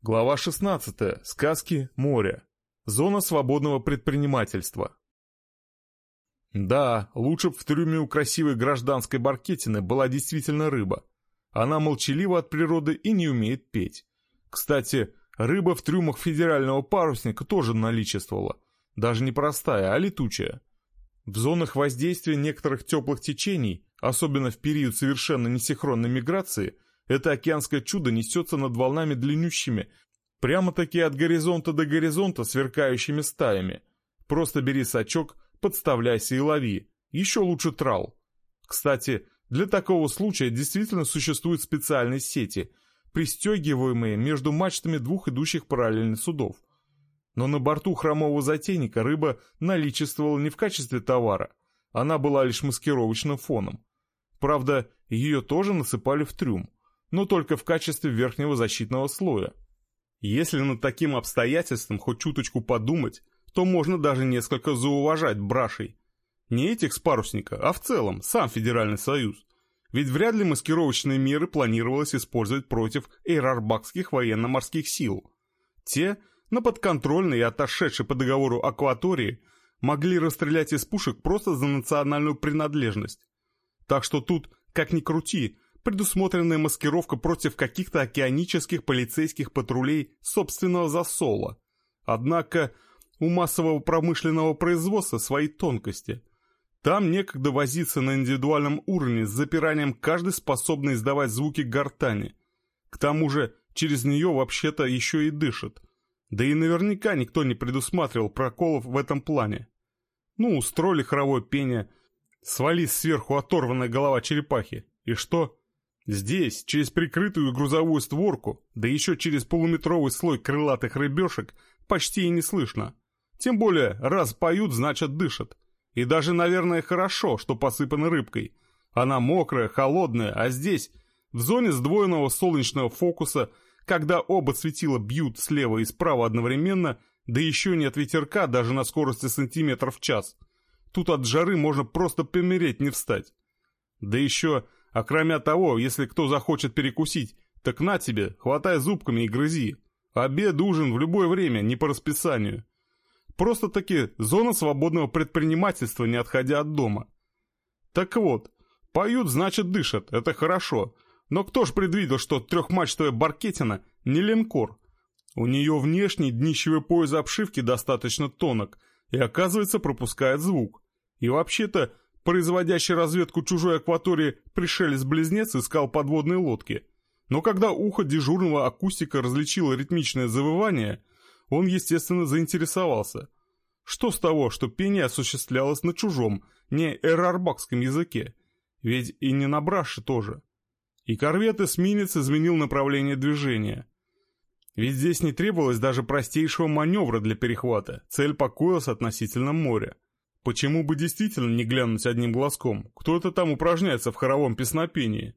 Глава 16. Сказки моря. Зона свободного предпринимательства. Да, лучше б в трюме у красивой гражданской баркетины была действительно рыба. Она молчалива от природы и не умеет петь. Кстати, рыба в трюмах федерального парусника тоже наличествовала. Даже не простая, а летучая. В зонах воздействия некоторых теплых течений, особенно в период совершенно несинхронной миграции – это океанское чудо несется над волнами длиннющими, прямо-таки от горизонта до горизонта сверкающими стаями. Просто бери сачок, подставляйся и лови. Еще лучше трал. Кстати, для такого случая действительно существуют специальные сети, пристегиваемые между мачтами двух идущих параллельно судов. Но на борту хромого затейника рыба наличествовала не в качестве товара, она была лишь маскировочным фоном. Правда, ее тоже насыпали в трюм но только в качестве верхнего защитного слоя. Если над таким обстоятельством хоть чуточку подумать, то можно даже несколько зауважать брашей. Не этих с парусника, а в целом, сам Федеральный Союз. Ведь вряд ли маскировочные меры планировалось использовать против эйрарбакских военно-морских сил. Те, на подконтрольной и отошедшей по договору акватории, могли расстрелять из пушек просто за национальную принадлежность. Так что тут, как ни крути, предусмотренная маскировка против каких-то океанических полицейских патрулей собственного засола. Однако у массового промышленного производства свои тонкости. Там некогда возиться на индивидуальном уровне с запиранием каждой способной издавать звуки гортани. К тому же через нее вообще-то еще и дышит. Да и наверняка никто не предусматривал проколов в этом плане. Ну, устроили хоровое пение, свались сверху оторванная голова черепахи. И что? Здесь, через прикрытую грузовую створку, да еще через полуметровый слой крылатых рыбешек, почти и не слышно. Тем более, раз поют, значит дышат. И даже, наверное, хорошо, что посыпаны рыбкой. Она мокрая, холодная, а здесь, в зоне сдвоенного солнечного фокуса, когда оба светила бьют слева и справа одновременно, да еще нет ветерка даже на скорости сантиметров в час. Тут от жары можно просто помереть, не встать. Да еще а кроме того, если кто захочет перекусить, так на тебе, хватай зубками и грызи. Обед, ужин в любое время, не по расписанию. Просто-таки зона свободного предпринимательства, не отходя от дома. Так вот, поют, значит дышат, это хорошо. Но кто ж предвидел, что трехмачтовая баркетина не линкор? У нее внешний днищевый пояс обшивки достаточно тонок и, оказывается, пропускает звук. И вообще-то производящий разведку чужой акватории пришелец-близнец искал подводные лодки. Но когда ухо дежурного акустика различило ритмичное завывание, он, естественно, заинтересовался. Что с того, что пение осуществлялось на чужом, не эрарбакском языке? Ведь и не на браше тоже. И корвет-эсминец изменил направление движения. Ведь здесь не требовалось даже простейшего маневра для перехвата, цель покоилась относительно моря. Почему бы действительно не глянуть одним глазком? Кто-то там упражняется в хоровом песнопении.